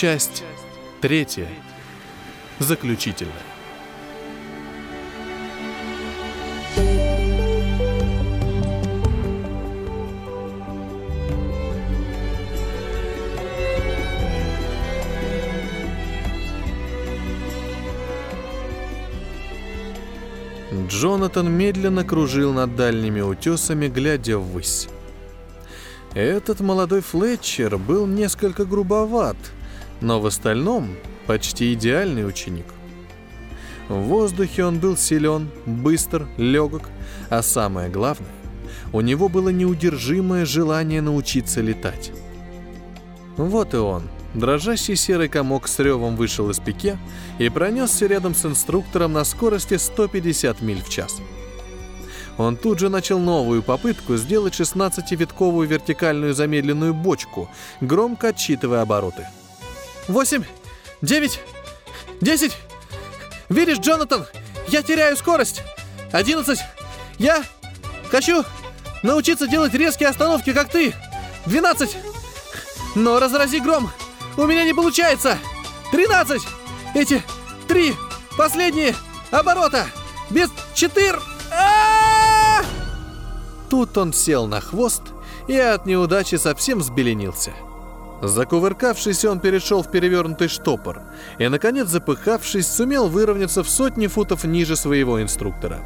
Часть третья. Заключительная. Джонатан медленно кружил над дальними утесами, глядя ввысь. Этот молодой Флетчер был несколько грубоват, но в остальном почти идеальный ученик. В воздухе он был силен, быстр, легок, а самое главное, у него было неудержимое желание научиться летать. Вот и он, дрожащий серый комок с ревом вышел из пике и пронесся рядом с инструктором на скорости 150 миль в час. Он тут же начал новую попытку сделать 16-витковую вертикальную замедленную бочку, громко отсчитывая обороты. «Восемь! Девять! Десять! Видишь, Джонатан, я теряю скорость! Одиннадцать! Я хочу научиться делать резкие остановки, как ты! Двенадцать! Но разрази гром! У меня не получается! Тринадцать! Эти три последние оборота! Без четыр... А-а-а! Тут он сел на хвост и от неудачи совсем взбеленился. Закувыркавшись, он перешел в перевернутый штопор и, наконец, запыхавшись, сумел выровняться в сотни футов ниже своего инструктора.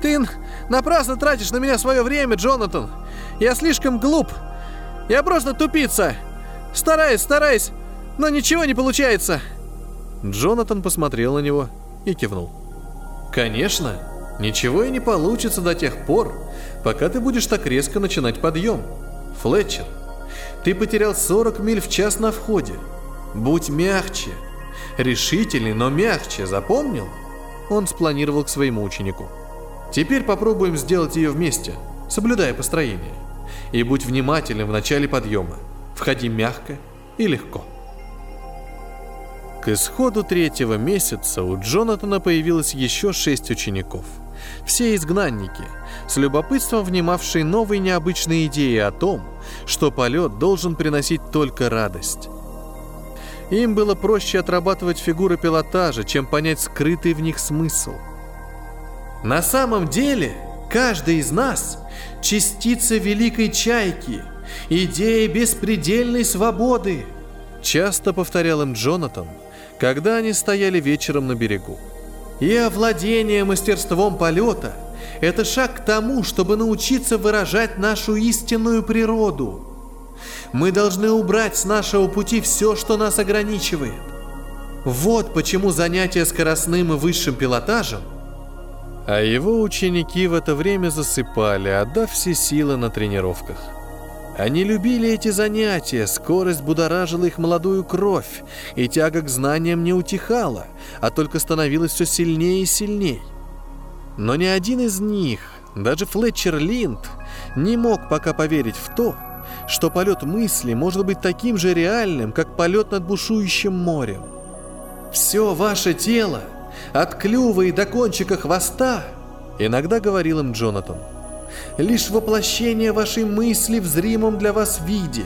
«Ты напрасно тратишь на меня свое время, Джонатан! Я слишком глуп! Я просто тупица! Стараюсь, стараюсь, но ничего не получается!» Джонатан посмотрел на него и кивнул. «Конечно, ничего и не получится до тех пор, пока ты будешь так резко начинать подъем. Флетчер, ты потерял 40 миль в час на входе. Будь мягче. Решительный, но мягче, запомнил? Он спланировал к своему ученику. Теперь попробуем сделать ее вместе, соблюдая построение. И будь внимательным в начале подъема. Входи мягко и легко. К исходу третьего месяца у Джонатана появилось еще шесть учеников. Все изгнанники, с любопытством внимавшие новые необычные идеи о том, что полет должен приносить только радость. Им было проще отрабатывать фигуры пилотажа, чем понять скрытый в них смысл. На самом деле, каждый из нас – частица великой чайки, идея беспредельной свободы. Часто повторял им Джонатан, когда они стояли вечером на берегу. И овладение мастерством полета – это шаг к тому, чтобы научиться выражать нашу истинную природу. Мы должны убрать с нашего пути все, что нас ограничивает. Вот почему занятия скоростным и высшим пилотажем а его ученики в это время засыпали, отдав все силы на тренировках. Они любили эти занятия, скорость будоражила их молодую кровь, и тяга к знаниям не утихала, а только становилась все сильнее и сильнее. Но ни один из них, даже Флетчер Линд, не мог пока поверить в то, что полет мысли может быть таким же реальным, как полет над бушующим морем. «Все ваше тело, от клюва и до кончика хвоста», иногда говорил им Джонатан – лишь воплощение вашей мысли в зримом для вас виде.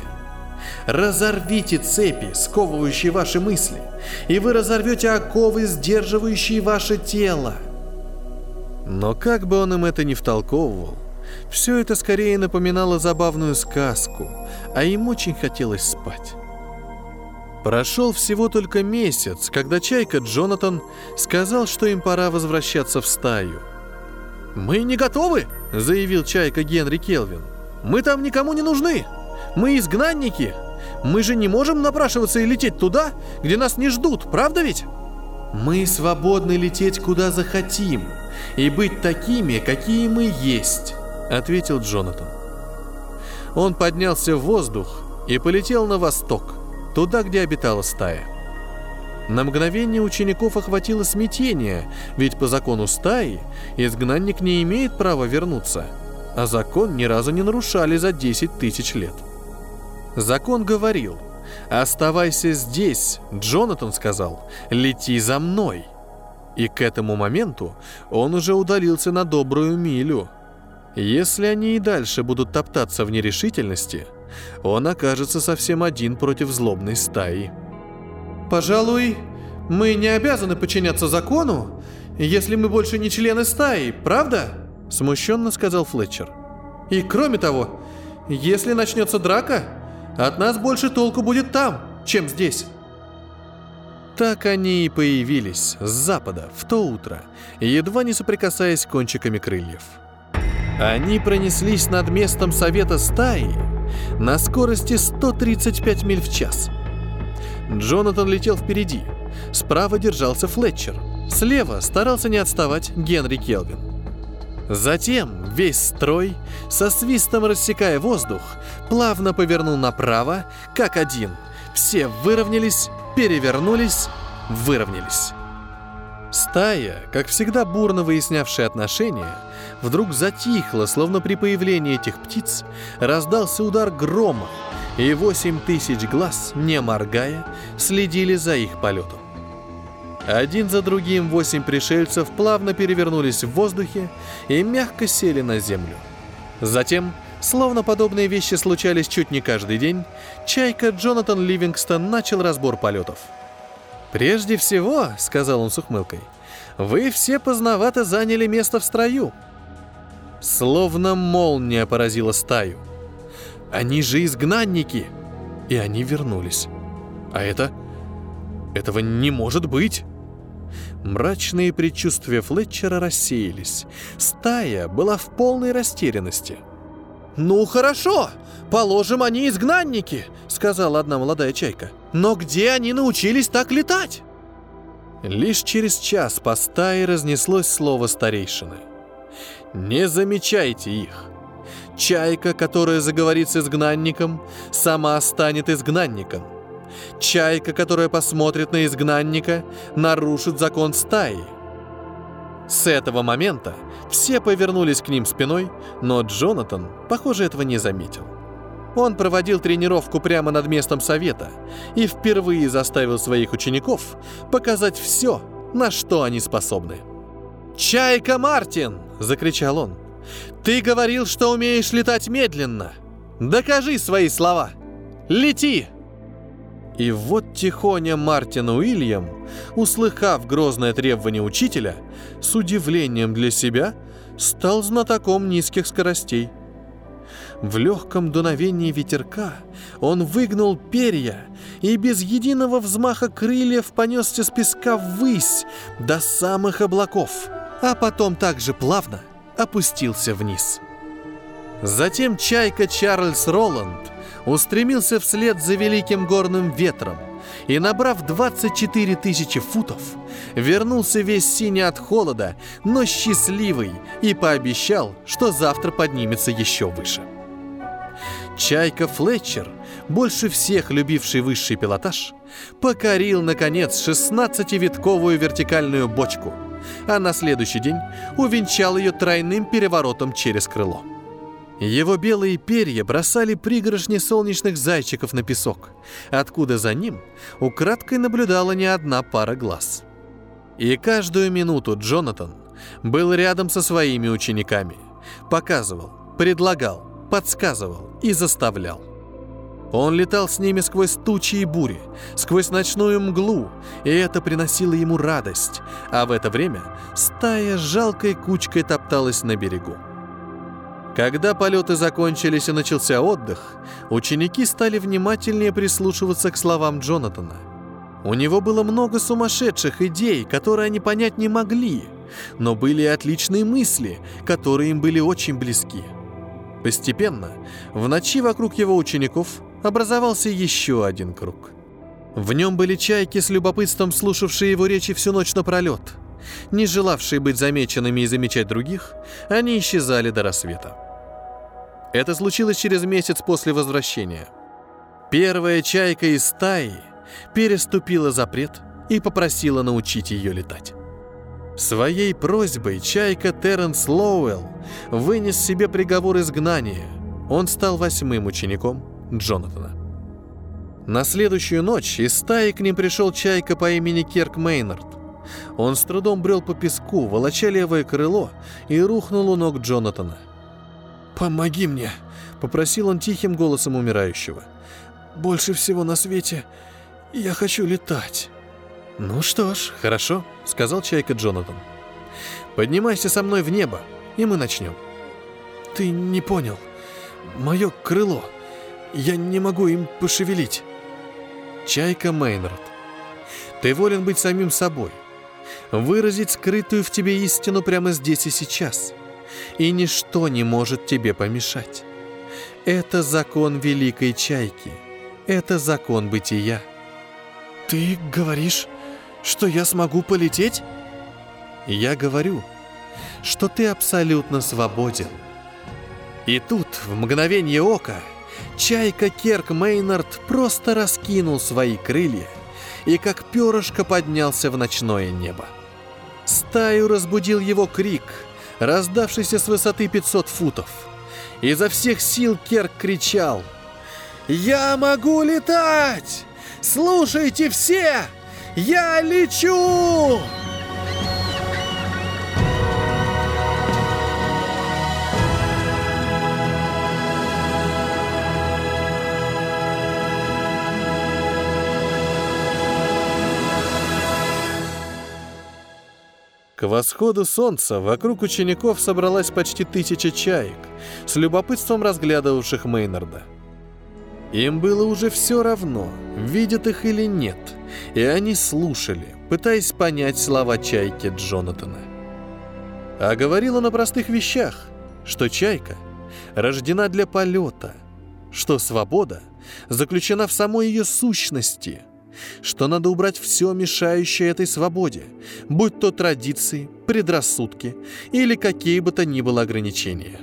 Разорвите цепи, сковывающие ваши мысли, и вы разорвете оковы, сдерживающие ваше тело. Но как бы он им это ни втолковывал, все это скорее напоминало забавную сказку, а им очень хотелось спать. Прошел всего только месяц, когда чайка Джонатан сказал, что им пора возвращаться в стаю – «Мы не готовы!» — заявил Чайка Генри Келвин. «Мы там никому не нужны! Мы изгнанники! Мы же не можем напрашиваться и лететь туда, где нас не ждут, правда ведь?» «Мы свободны лететь куда захотим и быть такими, какие мы есть», — ответил Джонатан. Он поднялся в воздух и полетел на восток, туда, где обитала стая. На мгновение учеников охватило смятение, ведь по закону стаи изгнанник не имеет права вернуться, а закон ни разу не нарушали за 10 тысяч лет. Закон говорил «Оставайся здесь», Джонатан сказал «Лети за мной». И к этому моменту он уже удалился на добрую милю. Если они и дальше будут топтаться в нерешительности, он окажется совсем один против злобной стаи. Пожалуй, мы не обязаны подчиняться закону, если мы больше не члены стаи, правда? Смущенно сказал Флетчер. И кроме того, если начнется драка, от нас больше толку будет там, чем здесь. Так они и появились с запада в то утро, едва не соприкасаясь кончиками крыльев. Они пронеслись над местом совета стаи на скорости 135 миль в час. Джонатан летел впереди. Справа держался Флетчер. Слева старался не отставать Генри Келвин. Затем весь строй, со свистом рассекая воздух, плавно повернул направо, как один. Все выровнялись, перевернулись, выровнялись. Стая, как всегда бурно выяснявшая отношения, вдруг затихла, словно при появлении этих птиц раздался удар грома, и восемь тысяч глаз, не моргая, следили за их полетом. Один за другим восемь пришельцев плавно перевернулись в воздухе и мягко сели на землю. Затем, словно подобные вещи случались чуть не каждый день, чайка Джонатан Ливингстон начал разбор полетов. «Прежде всего», — сказал он с ухмылкой, — «вы все поздновато заняли место в строю». Словно молния поразила стаю. Они же изгнанники! И они вернулись. А это... Этого не может быть! Мрачные предчувствия Флетчера рассеялись. Стая была в полной растерянности. «Ну хорошо, положим, они изгнанники», — сказала одна молодая чайка. «Но где они научились так летать?» Лишь через час по стае разнеслось слово старейшины. «Не замечайте их. Чайка, которая заговорит с изгнанником, сама станет изгнанником. Чайка, которая посмотрит на изгнанника, нарушит закон стаи. С этого момента все повернулись к ним спиной, но Джонатан, похоже, этого не заметил. Он проводил тренировку прямо над местом совета и впервые заставил своих учеников показать все, на что они способны. «Чайка Мартин!» — закричал он. «Ты говорил, что умеешь летать медленно. Докажи свои слова. Лети!» И вот тихоня Мартин Уильям, услыхав грозное требование учителя, с удивлением для себя стал знатоком низких скоростей. В легком дуновении ветерка он выгнул перья и без единого взмаха крыльев понесся с песка ввысь до самых облаков, а потом также плавно опустился вниз. Затем чайка Чарльз Роланд устремился вслед за великим горным ветром и, набрав 24 тысячи футов, вернулся весь синий от холода, но счастливый, и пообещал, что завтра поднимется еще выше. Чайка Флетчер, больше всех любивший высший пилотаж, покорил, наконец, 16-витковую вертикальную бочку, а на следующий день увенчал ее тройным переворотом через крыло. Его белые перья бросали пригоршни солнечных зайчиков на песок, откуда за ним украдкой наблюдала не одна пара глаз. И каждую минуту Джонатан был рядом со своими учениками, показывал, предлагал, подсказывал и заставлял. Он летал с ними сквозь тучи и бури, сквозь ночную мглу, и это приносило ему радость, а в это время стая жалкой кучкой топталась на берегу. Когда полеты закончились и начался отдых, ученики стали внимательнее прислушиваться к словам Джонатана. У него было много сумасшедших идей, которые они понять не могли, но были и отличные мысли, которые им были очень близки. Постепенно, в ночи вокруг его учеников образовался еще один круг. В нем были чайки с любопытством, слушавшие его речи всю ночь напролет. Не желавшие быть замеченными и замечать других, они исчезали до рассвета. Это случилось через месяц после возвращения. Первая чайка из стаи переступила запрет и попросила научить ее летать. Своей просьбой чайка Терренс Лоуэлл вынес себе приговор изгнания. Он стал восьмым учеником Джонатана. На следующую ночь из стаи к ним пришел чайка по имени Керк Мейнард. Он с трудом брел по песку, волоча левое крыло, и рухнул у ног Джонатана – «Помоги мне!» — попросил он тихим голосом умирающего. «Больше всего на свете Я хочу летать». «Ну что ж, хорошо», — сказал Чайка Джонатан. «Поднимайся со мной в небо, и мы начнем». «Ты не понял. Мое крыло. Я не могу им пошевелить». Чайка Мейнард. Ты волен быть самим собой, выразить скрытую в тебе истину прямо здесь и сейчас, и ничто не может тебе помешать. Это закон великой чайки, это закон бытия. Ты говоришь, что я смогу полететь? Я говорю, что ты абсолютно свободен. И тут, в мгновение ока, чайка Керк Мейнард просто раскинул свои крылья и как перышко поднялся в ночное небо. Стаю разбудил его крик, раздавшийся с высоты 500 футов. Изо всех сил Керк кричал «Я могу летать! Слушайте все! Я лечу!» К восходу солнца вокруг учеников собралась почти тысяча чаек, с любопытством разглядывавших Мейнарда. Им было уже все равно, видят их или нет, и они слушали, пытаясь понять слова чайки Джонатана. А говорил он о простых вещах, что чайка рождена для полета, что свобода заключена в самой ее сущности – что надо убрать все мешающее этой свободе, будь то традиции, предрассудки или какие бы то ни было ограничения.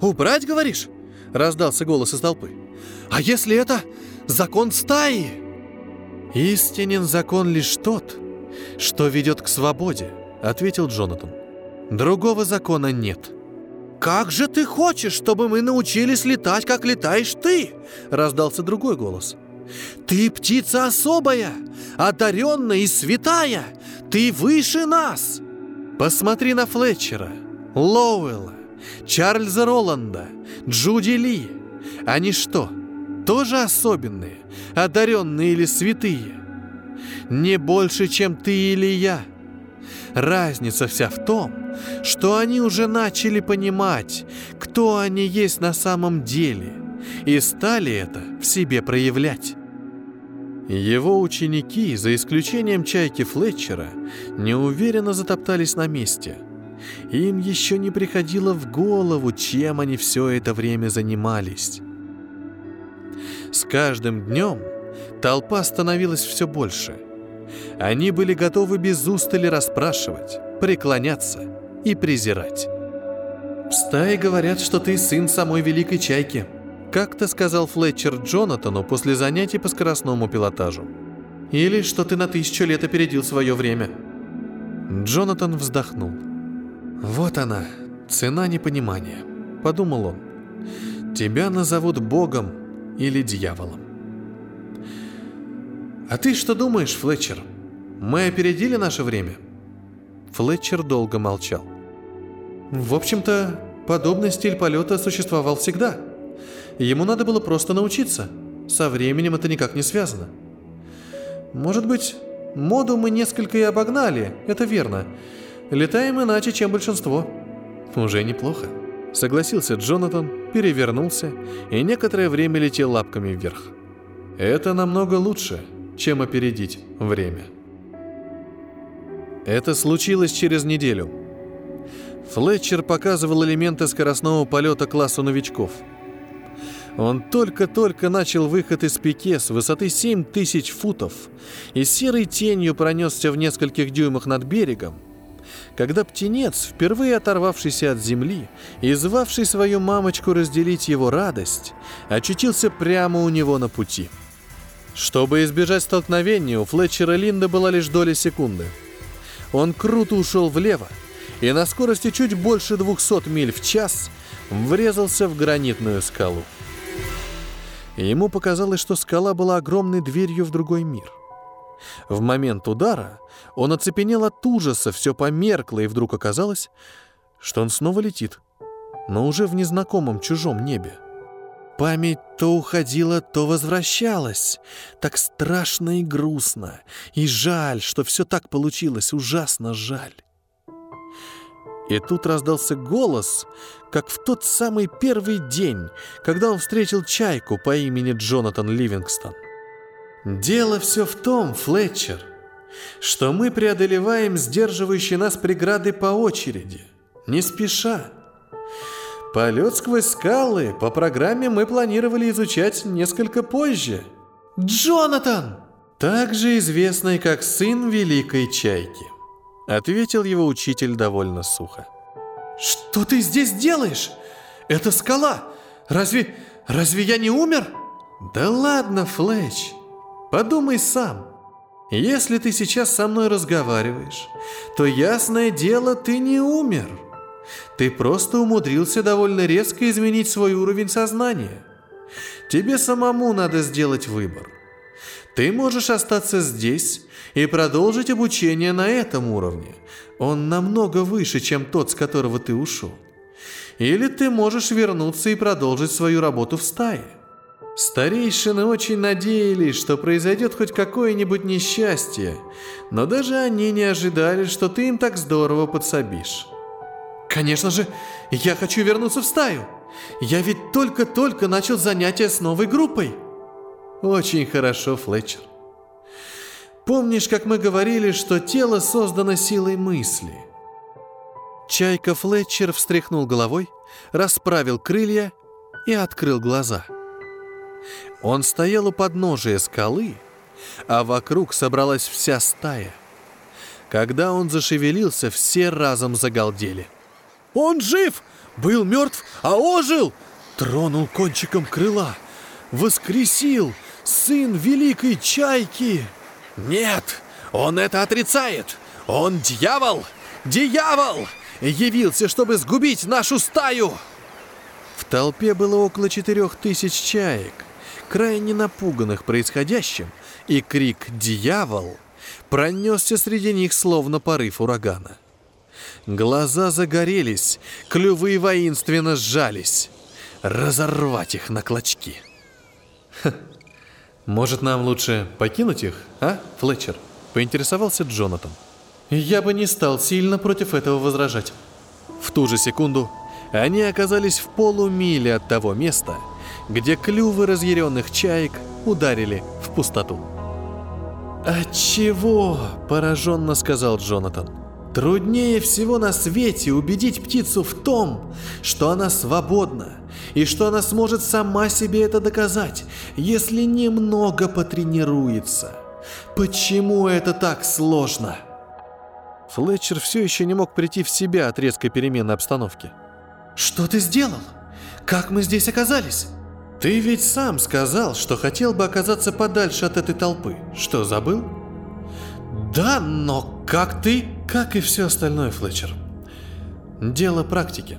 «Убрать, говоришь?» — раздался голос из толпы. «А если это закон стаи?» «Истинен закон лишь тот, что ведет к свободе», — ответил Джонатан. «Другого закона нет». «Как же ты хочешь, чтобы мы научились летать, как летаешь ты?» — раздался другой голос. Ты птица особая, одаренная и святая. Ты выше нас. Посмотри на Флетчера, Лоуэлла, Чарльза Роланда, Джуди Ли. Они что, тоже особенные, одаренные или святые? Не больше, чем ты или я. Разница вся в том, что они уже начали понимать, кто они есть на самом деле, и стали это в себе проявлять. Его ученики, за исключением чайки Флетчера, неуверенно затоптались на месте. Им еще не приходило в голову, чем они все это время занимались. С каждым днем толпа становилась все больше. Они были готовы без устали расспрашивать, преклоняться и презирать. «В стае говорят, что ты сын самой великой чайки», как-то сказал Флетчер Джонатану после занятий по скоростному пилотажу. Или что ты на тысячу лет опередил свое время. Джонатан вздохнул. Вот она, цена непонимания, подумал он. Тебя назовут Богом или дьяволом. А ты что думаешь, Флетчер? Мы опередили наше время? Флетчер долго молчал. В общем-то, подобный стиль полета существовал всегда – Ему надо было просто научиться. Со временем это никак не связано. Может быть, моду мы несколько и обогнали, это верно. Летаем иначе, чем большинство. Уже неплохо. Согласился Джонатан, перевернулся и некоторое время летел лапками вверх. Это намного лучше, чем опередить время. Это случилось через неделю. Флетчер показывал элементы скоростного полета классу новичков – он только-только начал выход из пике с высоты 7 тысяч футов и серой тенью пронесся в нескольких дюймах над берегом, когда птенец, впервые оторвавшийся от земли и звавший свою мамочку разделить его радость, очутился прямо у него на пути. Чтобы избежать столкновения, у Флетчера Линда была лишь доля секунды. Он круто ушел влево и на скорости чуть больше 200 миль в час врезался в гранитную скалу и ему показалось, что скала была огромной дверью в другой мир. В момент удара он оцепенел от ужаса, все померкло, и вдруг оказалось, что он снова летит, но уже в незнакомом чужом небе. Память то уходила, то возвращалась. Так страшно и грустно. И жаль, что все так получилось, ужасно жаль. И тут раздался голос, как в тот самый первый день, когда он встретил чайку по имени Джонатан Ливингстон. «Дело все в том, Флетчер, что мы преодолеваем сдерживающие нас преграды по очереди, не спеша. Полет сквозь скалы по программе мы планировали изучать несколько позже. Джонатан! Также известный как сын Великой Чайки. Ответил его учитель довольно сухо. «Что ты здесь делаешь? Это скала! Разве... разве я не умер?» «Да ладно, Флетч, подумай сам. Если ты сейчас со мной разговариваешь, то ясное дело, ты не умер. Ты просто умудрился довольно резко изменить свой уровень сознания. Тебе самому надо сделать выбор. Ты можешь остаться здесь и продолжить обучение на этом уровне. Он намного выше, чем тот, с которого ты ушел. Или ты можешь вернуться и продолжить свою работу в стае. Старейшины очень надеялись, что произойдет хоть какое-нибудь несчастье, но даже они не ожидали, что ты им так здорово подсобишь. Конечно же, я хочу вернуться в стаю. Я ведь только-только начал занятия с новой группой. Очень хорошо, Флетчер. Помнишь, как мы говорили, что тело создано силой мысли? Чайка Флетчер встряхнул головой, расправил крылья и открыл глаза. Он стоял у подножия скалы, а вокруг собралась вся стая. Когда он зашевелился, все разом загалдели – он жив! Был мертв, а ожил! Тронул кончиком крыла. Воскресил! Сын великой чайки! Нет! Он это отрицает! Он дьявол! Дьявол! Явился, чтобы сгубить нашу стаю! В толпе было около четырех тысяч чаек, крайне напуганных происходящим, и крик «Дьявол!» пронесся среди них словно порыв урагана. Глаза загорелись, клювы воинственно сжались. Разорвать их на клочки. Ха. «Может, нам лучше покинуть их, а, Флетчер?» – поинтересовался Джонатан. «Я бы не стал сильно против этого возражать». В ту же секунду они оказались в полумиле от того места, где клювы разъяренных чаек ударили в пустоту. «Отчего?» – пораженно сказал Джонатан. Труднее всего на свете убедить птицу в том, что она свободна, и что она сможет сама себе это доказать, если немного потренируется. Почему это так сложно? Флетчер все еще не мог прийти в себя от резкой перемены обстановки. «Что ты сделал? Как мы здесь оказались?» «Ты ведь сам сказал, что хотел бы оказаться подальше от этой толпы. Что, забыл?» «Да, но как ты...» Как и все остальное, Флетчер. Дело практики.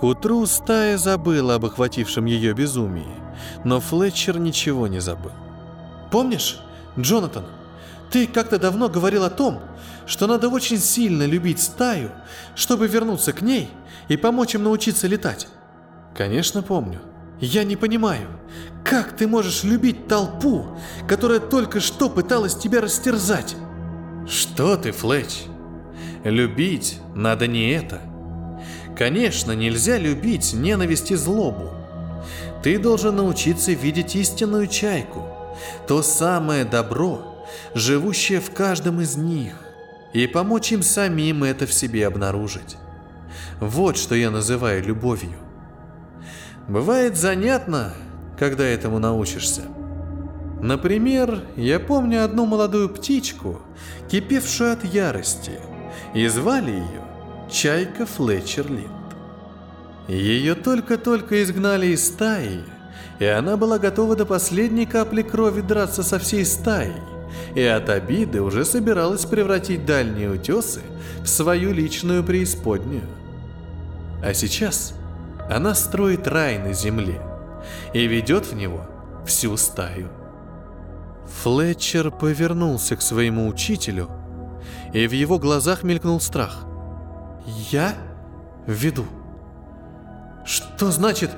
К утру стая забыла об охватившем ее безумии, но Флетчер ничего не забыл. «Помнишь, Джонатан, ты как-то давно говорил о том, что надо очень сильно любить стаю, чтобы вернуться к ней и помочь им научиться летать?» «Конечно, помню. Я не понимаю, как ты можешь любить толпу, которая только что пыталась тебя растерзать?» Что ты, Флетч? Любить надо не это. Конечно, нельзя любить ненависть и злобу. Ты должен научиться видеть истинную чайку, то самое добро, живущее в каждом из них, и помочь им самим это в себе обнаружить. Вот что я называю любовью. Бывает занятно, когда этому научишься – Например, я помню одну молодую птичку, кипевшую от ярости, и звали ее Чайка Флетчер Линд. Ее только-только изгнали из стаи, и она была готова до последней капли крови драться со всей стаей, и от обиды уже собиралась превратить дальние утесы в свою личную преисподнюю. А сейчас она строит рай на земле и ведет в него всю стаю. Флетчер повернулся к своему учителю, и в его глазах мелькнул страх. «Я веду?» «Что значит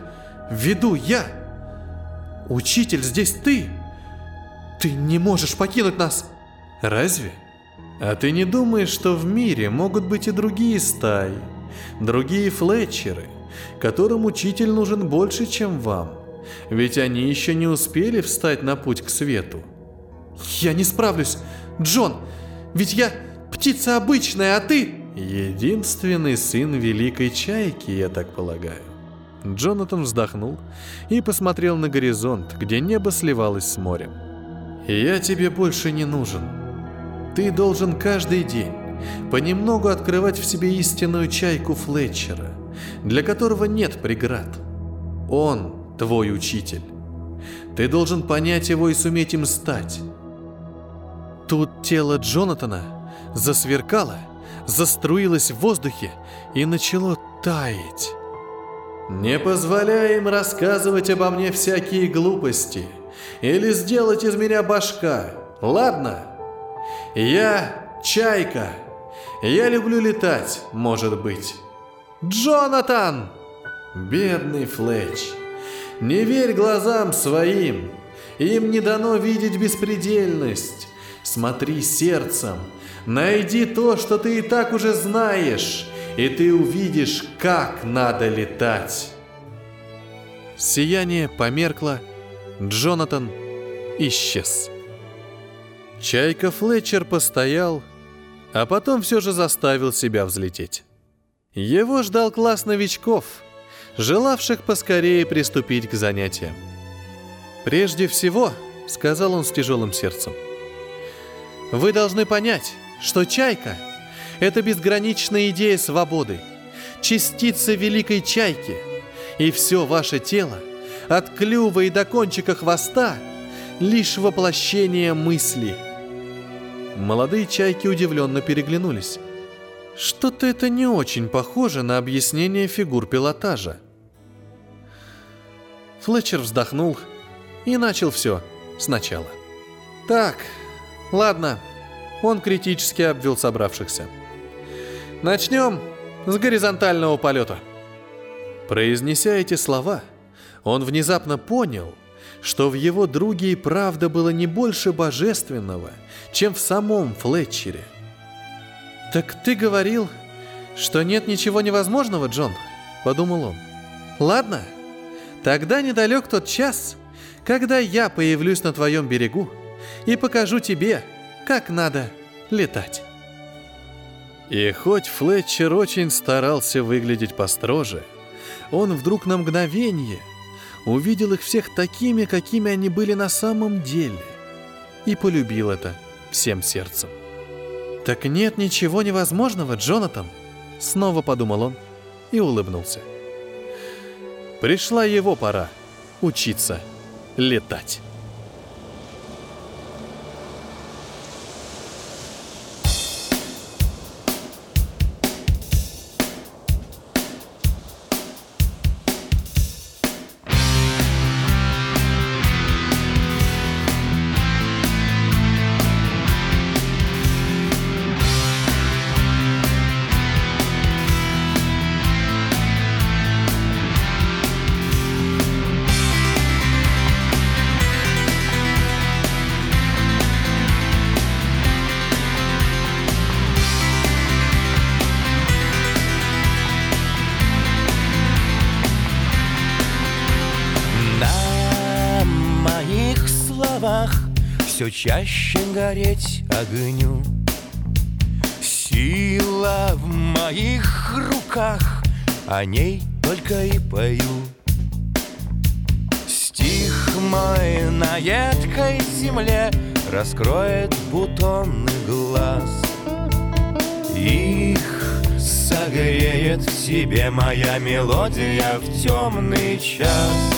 веду я. Учитель, здесь ты. Ты не можешь покинуть нас. Разве? А ты не думаешь, что в мире могут быть и другие стаи, другие флетчеры, которым учитель нужен больше, чем вам? Ведь они еще не успели встать на путь к свету. Я не справлюсь. Джон, ведь я птица обычная, а ты... Единственный сын Великой Чайки, я так полагаю. Джонатан вздохнул и посмотрел на горизонт, где небо сливалось с морем. «Я тебе больше не нужен. Ты должен каждый день понемногу открывать в себе истинную чайку Флетчера, для которого нет преград. Он твой учитель. Ты должен понять его и суметь им стать. Тут тело Джонатана засверкало, заструилось в воздухе и начало таять. Не позволяй им рассказывать обо мне всякие глупости или сделать из меня башка, ладно? Я чайка. Я люблю летать, может быть. Джонатан! Бедный Флетч. Не верь глазам своим. Им не дано видеть беспредельность. Смотри сердцем. Найди то, что ты и так уже знаешь, и ты увидишь, как надо летать. Сияние померкло. Джонатан исчез. Чайка Флетчер постоял, а потом все же заставил себя взлететь. Его ждал класс новичков, желавших поскорее приступить к занятиям. «Прежде всего», — сказал он с тяжелым сердцем, — вы должны понять, что чайка — это безграничная идея свободы, частица великой чайки, и все ваше тело, от клюва и до кончика хвоста, лишь воплощение мысли. Молодые чайки удивленно переглянулись. Что-то это не очень похоже на объяснение фигур пилотажа. Флетчер вздохнул и начал все сначала. Так, Ладно, он критически обвел собравшихся. Начнем с горизонтального полета. Произнеся эти слова, он внезапно понял, что в его друге и правда было не больше божественного, чем в самом Флетчере. «Так ты говорил, что нет ничего невозможного, Джон?» – подумал он. «Ладно, тогда недалек тот час, когда я появлюсь на твоем берегу – и покажу тебе, как надо летать». И хоть Флетчер очень старался выглядеть построже, он вдруг на мгновение увидел их всех такими, какими они были на самом деле, и полюбил это всем сердцем. «Так нет ничего невозможного, Джонатан!» Снова подумал он и улыбнулся. Пришла его пора учиться летать. Гореть огню. Сила в моих руках, о ней только и пою. Стих мой на едкой земле раскроет бутоны глаз. Их согреет в себе моя мелодия в темный час.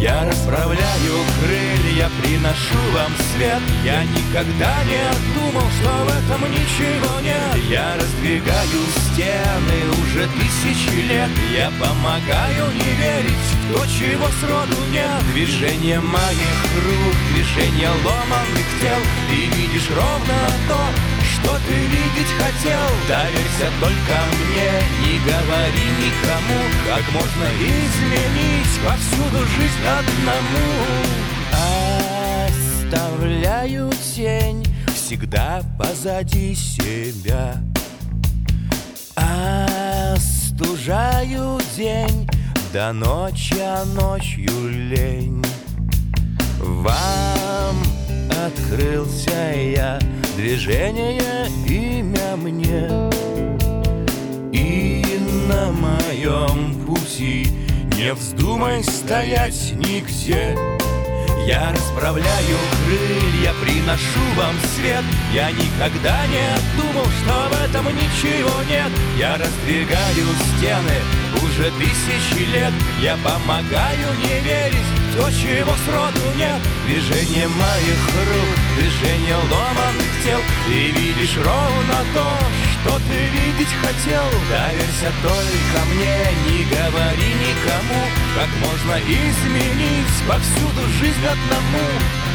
Я расправляю крылья, приношу вам свет. Я никогда не думал, что в этом ничего нет. Я раздвигаю стены уже тысячи лет. Я помогаю не верить в то, чего сроду нет. Движение моих рук, движение ломаных тел. Ты видишь ровно то, что ты видеть хотел. Доверься только мне, не говори никому Как можно изменить повсюду жизнь одному. Оставляю тень всегда позади себя. Остужаю день до ночи, а ночью лень. Вам открылся я, движение имя мне И на моем пути. Не вздумай стоять нигде. Я расправляю крылья, приношу вам свет. Я никогда не думал, что в этом ничего нет. Я раздвигаю стены уже тысячи лет. Я помогаю не верить то, чего сроду нет. Движение моих рук, движение ломаных тел Ты видишь ровно то, что ты видеть хотел. Доверься только мне, не говори никому Как можно изменить повсюду жизнь одному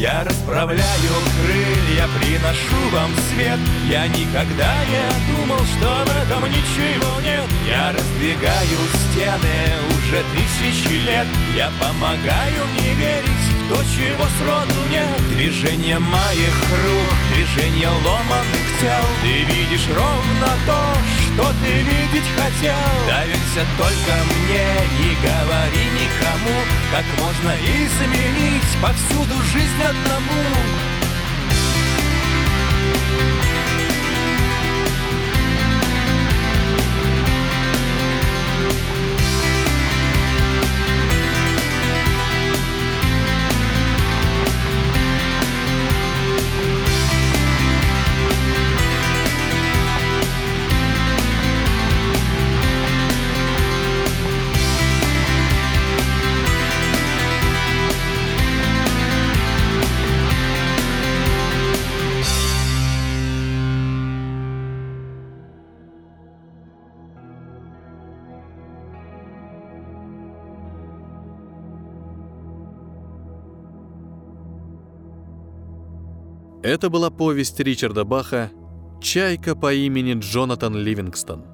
Я расправляю крылья, приношу вам свет. Я никогда не думал, что в этом ничего нет. Я раздвигаю стены уже тысячи лет. Я помогаю не верить в то, чего сроду нет. Движение моих рук, движение ломаных тел. Ты видишь ровно то, что ты видеть хотел? Доверься только мне, не говори никому Как можно изменить повсюду жизнь одному Это была повесть Ричарда Баха «Чайка по имени Джонатан Ливингстон».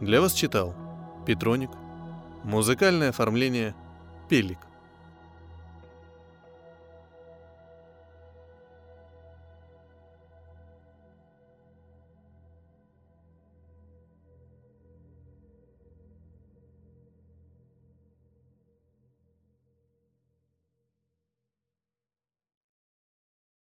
Для вас читал Петроник. Музыкальное оформление Пелик.